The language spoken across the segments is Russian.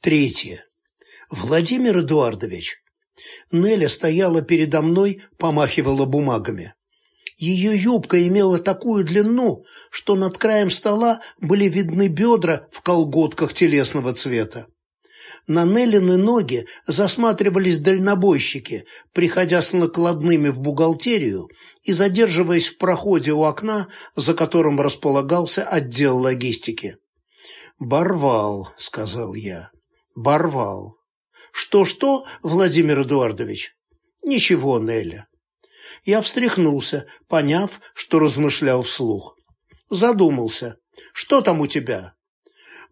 Третье. Владимир Эдуардович. Неля стояла передо мной, помахивала бумагами. Ее юбка имела такую длину, что над краем стола были видны бедра в колготках телесного цвета. На Неллины ноги засматривались дальнобойщики, приходя с накладными в бухгалтерию и задерживаясь в проходе у окна, за которым располагался отдел логистики. «Барвал», — сказал я, — «барвал». «Что-что, Владимир Эдуардович?» «Ничего, Неля». Я встряхнулся, поняв, что размышлял вслух. Задумался. «Что там у тебя?»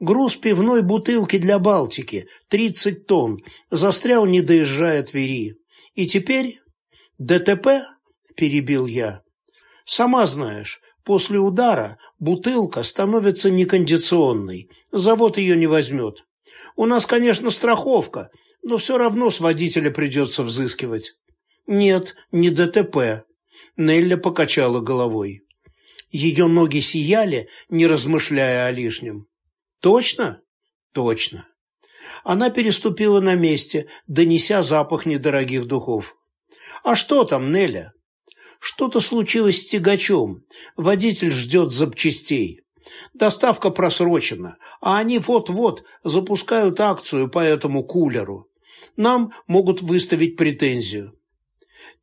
Груз пивной бутылки для Балтики, 30 тонн, застрял, не доезжая Твери. И теперь... ДТП? Перебил я. Сама знаешь, после удара бутылка становится некондиционной, завод ее не возьмет. У нас, конечно, страховка, но все равно с водителя придется взыскивать. Нет, не ДТП. Нелля покачала головой. Ее ноги сияли, не размышляя о лишнем. Точно? Точно. Она переступила на месте, донеся запах недорогих духов. А что там, Неля? Что-то случилось с тягачом. Водитель ждет запчастей. Доставка просрочена, а они вот-вот запускают акцию по этому кулеру. Нам могут выставить претензию.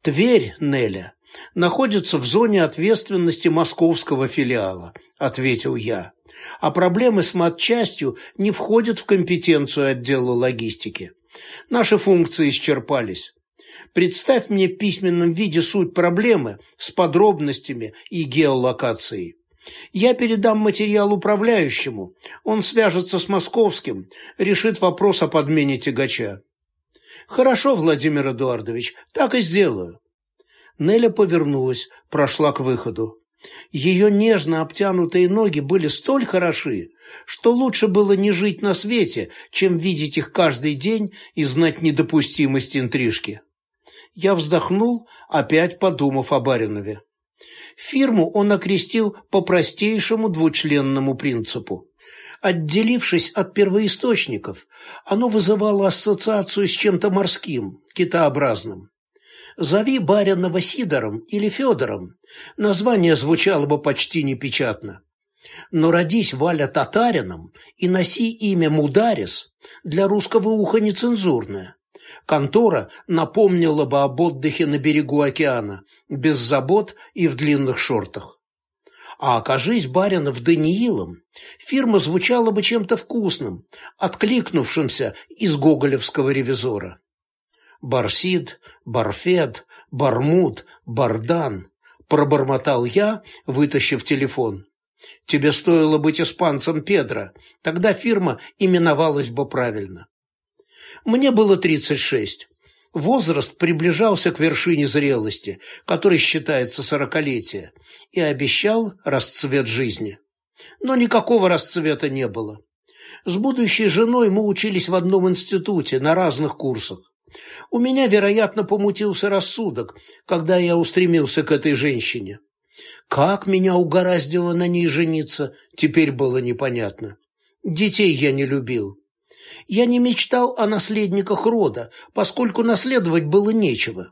Тверь, Неля, находится в зоне ответственности московского филиала, ответил я. А проблемы с матчастью не входят в компетенцию отдела логистики. Наши функции исчерпались. Представь мне в письменном виде суть проблемы с подробностями и геолокацией. Я передам материал управляющему, он свяжется с московским, решит вопрос о подмене тягача. Хорошо, Владимир Эдуардович, так и сделаю. Неля повернулась, прошла к выходу. Ее нежно обтянутые ноги были столь хороши, что лучше было не жить на свете, чем видеть их каждый день и знать недопустимость интрижки. Я вздохнул, опять подумав о Баринове. Фирму он окрестил по простейшему двучленному принципу. Отделившись от первоисточников, оно вызывало ассоциацию с чем-то морским, китообразным. Зови Баринова Сидором или Федором, название звучало бы почти непечатно. Но родись Валя татарином и носи имя Мударис, для русского уха нецензурное. Контора напомнила бы об отдыхе на берегу океана, без забот и в длинных шортах. А окажись Баринов Даниилом, фирма звучала бы чем-то вкусным, откликнувшимся из гоголевского ревизора. Барсид, Барфед, Бармуд, Бардан, пробормотал я, вытащив телефон. Тебе стоило быть испанцем Педро, тогда фирма именовалась бы правильно. Мне было тридцать шесть. Возраст приближался к вершине зрелости, который считается сорокалетие, и обещал расцвет жизни. Но никакого расцвета не было. С будущей женой мы учились в одном институте на разных курсах. У меня, вероятно, помутился рассудок, когда я устремился к этой женщине. Как меня угораздило на ней жениться, теперь было непонятно. Детей я не любил. Я не мечтал о наследниках рода, поскольку наследовать было нечего.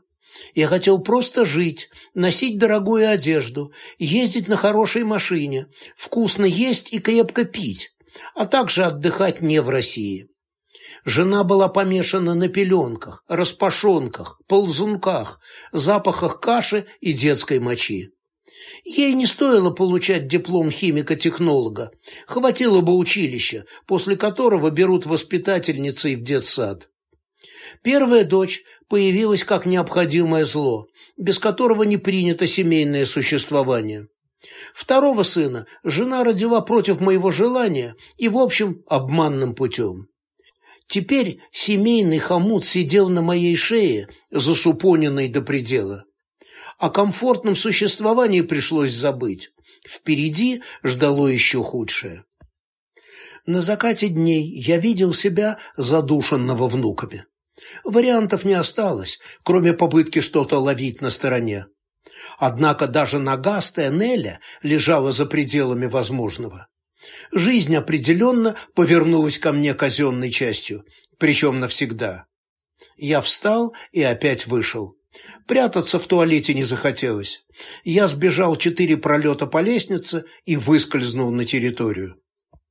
Я хотел просто жить, носить дорогую одежду, ездить на хорошей машине, вкусно есть и крепко пить, а также отдыхать не в России. Жена была помешана на пеленках, распашонках, ползунках, запахах каши и детской мочи. Ей не стоило получать диплом химика-технолога, хватило бы училища, после которого берут воспитательницей в детсад. Первая дочь появилась как необходимое зло, без которого не принято семейное существование. Второго сына жена родила против моего желания и, в общем, обманным путем. Теперь семейный хомут сидел на моей шее, засупоненный до предела. О комфортном существовании пришлось забыть. Впереди ждало еще худшее. На закате дней я видел себя задушенного внуками. Вариантов не осталось, кроме попытки что-то ловить на стороне. Однако даже нагастая Неля лежала за пределами возможного. Жизнь определенно повернулась ко мне казенной частью, причем навсегда. Я встал и опять вышел. Прятаться в туалете не захотелось. Я сбежал четыре пролета по лестнице и выскользнул на территорию.